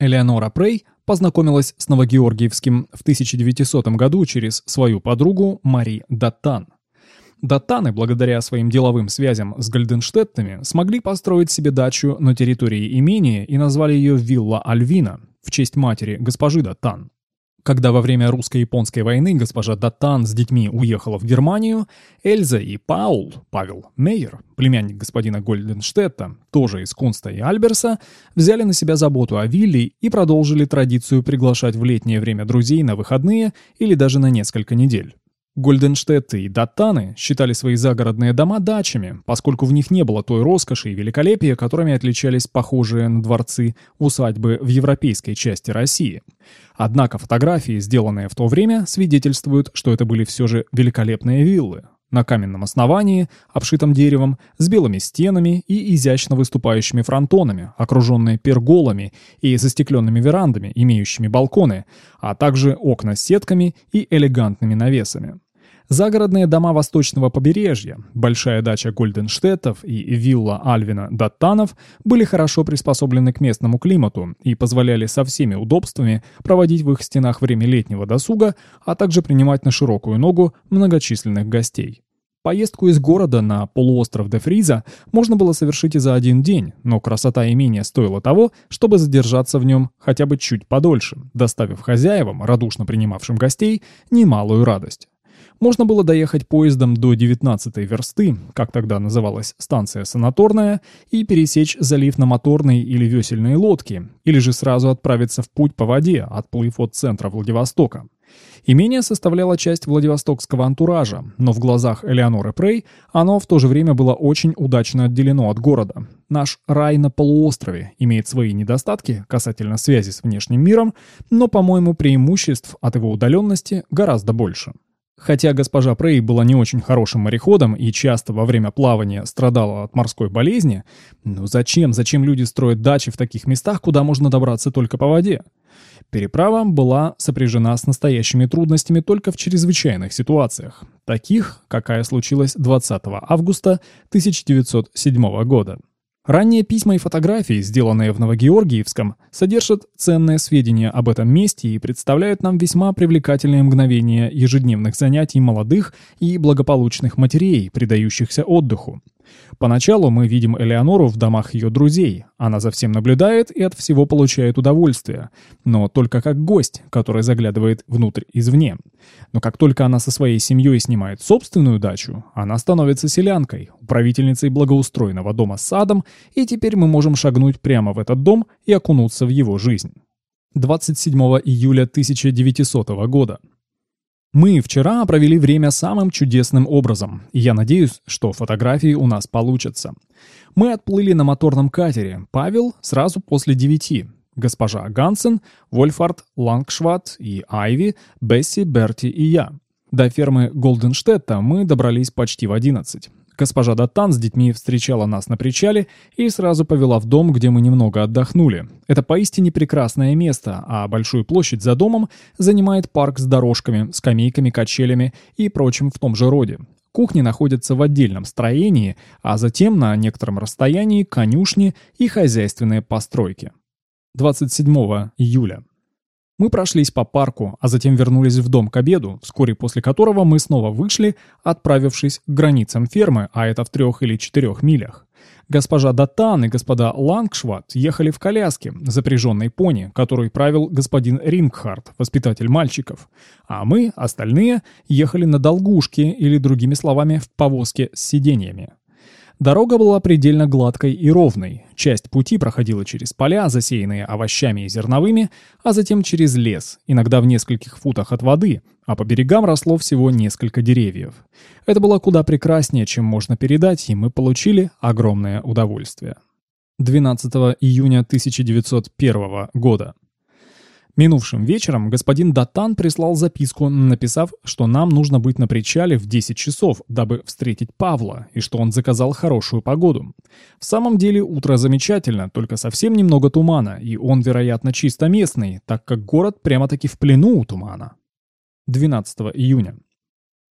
Элеонора Прей познакомилась с Новогеоргиевским в 1900 году через свою подругу Мари Даттан. Даттаны, благодаря своим деловым связям с Гальденштеттами, смогли построить себе дачу на территории имения и назвали ее Вилла Альвина в честь матери госпожи Даттан. Когда во время русско-японской войны госпожа Даттан с детьми уехала в Германию, Эльза и Паул, Павел Мейер, племянник господина Гольденштетта, тоже из Кунста и Альберса, взяли на себя заботу о вилле и продолжили традицию приглашать в летнее время друзей на выходные или даже на несколько недель. Гольденштетты и Даттаны считали свои загородные дома дачами, поскольку в них не было той роскоши и великолепия, которыми отличались похожие на дворцы усадьбы в европейской части России. Однако фотографии, сделанные в то время, свидетельствуют, что это были все же великолепные виллы. На каменном основании, обшитом деревом, с белыми стенами и изящно выступающими фронтонами, окруженные перголами и застекленными верандами, имеющими балконы, а также окна с сетками и элегантными навесами. Загородные дома восточного побережья, большая дача Гольденштеттов и вилла Альвина Даттанов были хорошо приспособлены к местному климату и позволяли со всеми удобствами проводить в их стенах время летнего досуга, а также принимать на широкую ногу многочисленных гостей. Поездку из города на полуостров Дефриза можно было совершить и за один день, но красота имения стоила того, чтобы задержаться в нем хотя бы чуть подольше, доставив хозяевам, радушно принимавшим гостей, немалую радость. Можно было доехать поездом до 19-й версты, как тогда называлась станция санаторная, и пересечь залив на моторной или весельной лодке, или же сразу отправиться в путь по воде, отплыв от центра Владивостока. Имение составляло часть Владивостокского антуража, но в глазах Элеоноры Прей оно в то же время было очень удачно отделено от города. Наш рай на полуострове имеет свои недостатки касательно связи с внешним миром, но, по-моему, преимуществ от его удаленности гораздо больше. Хотя госпожа Прей была не очень хорошим мореходом и часто во время плавания страдала от морской болезни, ну зачем, зачем люди строят дачи в таких местах, куда можно добраться только по воде? Переправа была сопряжена с настоящими трудностями только в чрезвычайных ситуациях, таких, какая случилась 20 августа 1907 года. Ранние письма и фотографии, сделанные в Новогеоргиевском, содержат ценные сведения об этом месте и представляют нам весьма привлекательные мгновения ежедневных занятий молодых и благополучных матерей, предающихся отдыху. Поначалу мы видим Элеонору в домах ее друзей. Она за всем наблюдает и от всего получает удовольствие. Но только как гость, который заглядывает внутрь извне. Но как только она со своей семьей снимает собственную дачу, она становится селянкой, управительницей благоустроенного дома с садом, и теперь мы можем шагнуть прямо в этот дом и окунуться в его жизнь. 27 июля 1900 года. Мы вчера провели время самым чудесным образом, я надеюсь, что фотографии у нас получатся. Мы отплыли на моторном катере, Павел сразу после девяти, госпожа Гансен, Вольфард, Лангшват и Айви, Бесси, Берти и я. До фермы Голденштетта мы добрались почти в одиннадцать. Госпожа Датан с детьми встречала нас на причале и сразу повела в дом, где мы немного отдохнули. Это поистине прекрасное место, а большую площадь за домом занимает парк с дорожками, скамейками, качелями и прочим в том же роде. Кухни находятся в отдельном строении, а затем на некотором расстоянии конюшни и хозяйственные постройки. 27 июля. Мы прошлись по парку, а затем вернулись в дом к обеду, вскоре после которого мы снова вышли, отправившись к границам фермы, а это в трех или четырех милях. Госпожа Датан и господа Лангшват ехали в коляске, запряженной пони, которой правил господин Рингхард, воспитатель мальчиков. А мы, остальные, ехали на долгушке или, другими словами, в повозке с сиденьями. Дорога была предельно гладкой и ровной. Часть пути проходила через поля, засеянные овощами и зерновыми, а затем через лес, иногда в нескольких футах от воды, а по берегам росло всего несколько деревьев. Это было куда прекраснее, чем можно передать, и мы получили огромное удовольствие. 12 июня 1901 года. Минувшим вечером господин Датан прислал записку, написав, что нам нужно быть на причале в 10 часов, дабы встретить Павла, и что он заказал хорошую погоду. В самом деле утро замечательно, только совсем немного тумана, и он, вероятно, чисто местный, так как город прямо-таки в плену у тумана. 12 июня.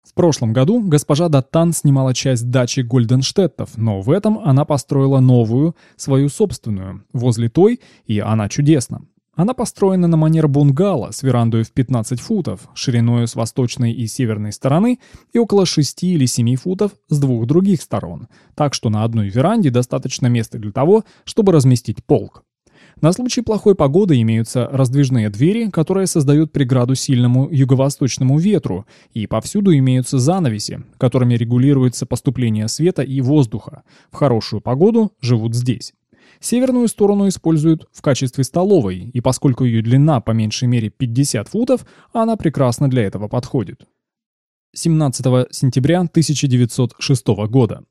В прошлом году госпожа Даттан снимала часть дачи Гольденштеттов, но в этом она построила новую, свою собственную, возле той, и она чудесна. Она построена на манер бунгало с верандой в 15 футов, шириной с восточной и северной стороны и около 6 или 7 футов с двух других сторон, так что на одной веранде достаточно места для того, чтобы разместить полк. На случай плохой погоды имеются раздвижные двери, которые создают преграду сильному юго-восточному ветру, и повсюду имеются занавеси, которыми регулируется поступление света и воздуха. В хорошую погоду живут здесь. Северную сторону используют в качестве столовой, и поскольку ее длина по меньшей мере 50 футов, она прекрасно для этого подходит. 17 сентября 1906 года.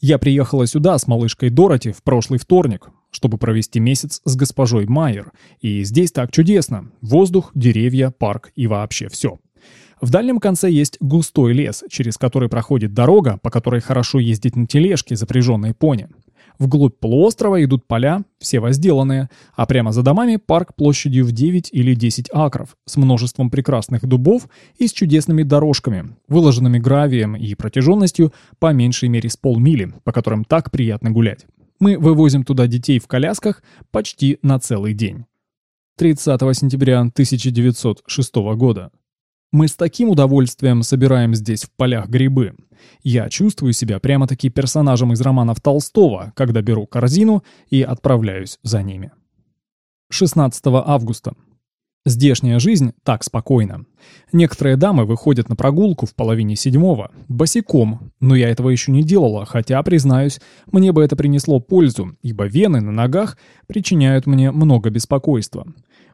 Я приехала сюда с малышкой Дороти в прошлый вторник, чтобы провести месяц с госпожой Майер, и здесь так чудесно. Воздух, деревья, парк и вообще все. В дальнем конце есть густой лес, через который проходит дорога, по которой хорошо ездить на тележке, запряженной пони. Вглубь полуострова идут поля, все возделанные, а прямо за домами парк площадью в 9 или 10 акров, с множеством прекрасных дубов и с чудесными дорожками, выложенными гравием и протяженностью по меньшей мере с полмили, по которым так приятно гулять. Мы вывозим туда детей в колясках почти на целый день. 30 сентября 1906 года. Мы с таким удовольствием собираем здесь в полях грибы. Я чувствую себя прямо-таки персонажем из романов Толстого, когда беру корзину и отправляюсь за ними. 16 августа. Здешняя жизнь так спокойна. Некоторые дамы выходят на прогулку в половине седьмого, босиком, но я этого еще не делала, хотя, признаюсь, мне бы это принесло пользу, ибо вены на ногах причиняют мне много беспокойства.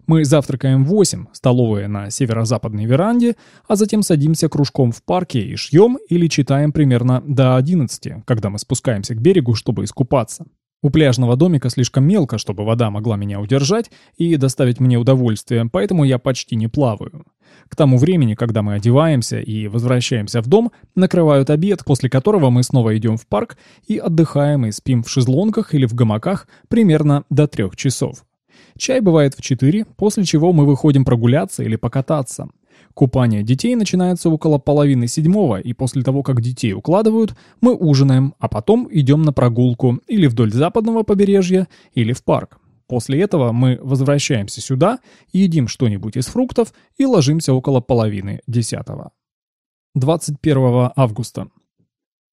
Мы завтракаем в 8, столовая на северо-западной веранде, а затем садимся кружком в парке и шьем или читаем примерно до 11, когда мы спускаемся к берегу, чтобы искупаться. У пляжного домика слишком мелко, чтобы вода могла меня удержать и доставить мне удовольствие, поэтому я почти не плаваю. К тому времени, когда мы одеваемся и возвращаемся в дом, накрывают обед, после которого мы снова идем в парк и отдыхаем и спим в шезлонгах или в гамаках примерно до трех часов. Чай бывает в 4, после чего мы выходим прогуляться или покататься. Купание детей начинается около половины седьмого, и после того, как детей укладывают, мы ужинаем, а потом идем на прогулку или вдоль западного побережья, или в парк. После этого мы возвращаемся сюда, едим что-нибудь из фруктов и ложимся около половины десятого. 21 августа.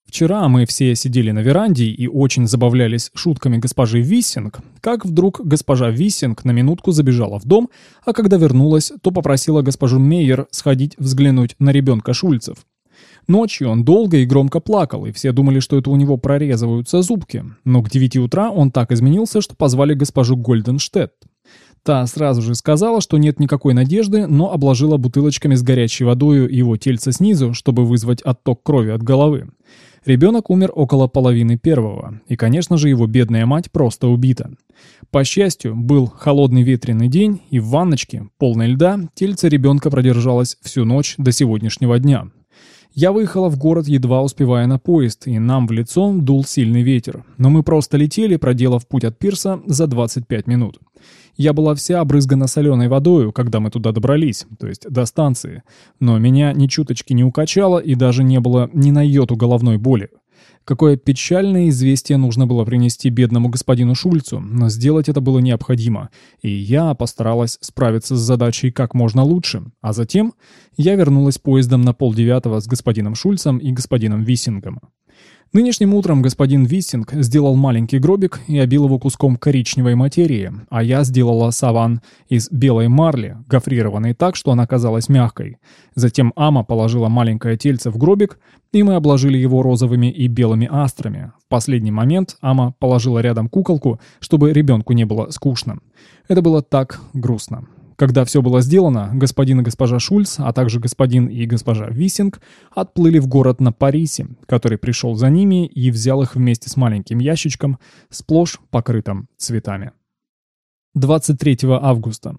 Вчера мы все сидели на веранде и очень забавлялись шутками госпожи Виссинг, как вдруг госпожа Виссинг на минутку забежала в дом, а когда вернулась, то попросила госпожу Мейер сходить взглянуть на ребенка Шульцев. Ночью он долго и громко плакал, и все думали, что это у него прорезываются зубки, но к девяти утра он так изменился, что позвали госпожу Гольденштедт. Та сразу же сказала, что нет никакой надежды, но обложила бутылочками с горячей водой его тельце снизу, чтобы вызвать отток крови от головы. Ребенок умер около половины первого, и, конечно же, его бедная мать просто убита. По счастью, был холодный ветреный день, и в ванночке, полной льда, тельце ребенка продержалось всю ночь до сегодняшнего дня. Я выехала в город, едва успевая на поезд, и нам в лицо дул сильный ветер. Но мы просто летели, проделав путь от пирса за 25 минут. Я была вся обрызгана соленой водою, когда мы туда добрались, то есть до станции. Но меня ни чуточки не укачало и даже не было ни на йоту головной боли. Какое печальное известие нужно было принести бедному господину Шульцу, но сделать это было необходимо, и я постаралась справиться с задачей как можно лучше. А затем я вернулась поездом на полдевятого с господином Шульцем и господином Виссингом. Нынешним утром господин Виссинг сделал маленький гробик и обил его куском коричневой материи, а я сделала саван из белой марли, гофрированной так, что она казалась мягкой. Затем Ама положила маленькое тельце в гробик, и мы обложили его розовыми и белыми астрами. В последний момент Ама положила рядом куколку, чтобы ребенку не было скучно. Это было так грустно. Когда все было сделано, господин и госпожа Шульц, а также господин и госпожа Висинг отплыли в город на Парисе, который пришел за ними и взял их вместе с маленьким ящичком, сплошь покрытым цветами. 23 августа.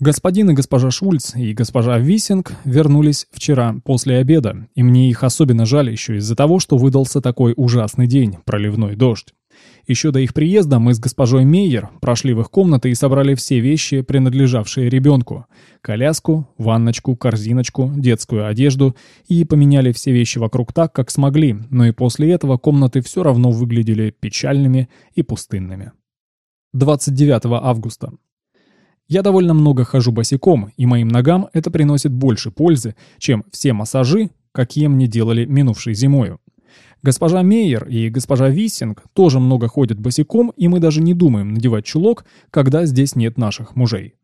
Господин и госпожа Шульц и госпожа Висинг вернулись вчера после обеда, и мне их особенно жаль еще из-за того, что выдался такой ужасный день, проливной дождь. Еще до их приезда мы с госпожой Мейер прошли в их комнаты и собрали все вещи, принадлежавшие ребенку. Коляску, ванночку, корзиночку, детскую одежду и поменяли все вещи вокруг так, как смогли, но и после этого комнаты все равно выглядели печальными и пустынными. 29 августа. Я довольно много хожу босиком, и моим ногам это приносит больше пользы, чем все массажи, какие мне делали минувшей зимою. Госпожа Мейер и госпожа Виссинг тоже много ходят босиком, и мы даже не думаем надевать чулок, когда здесь нет наших мужей.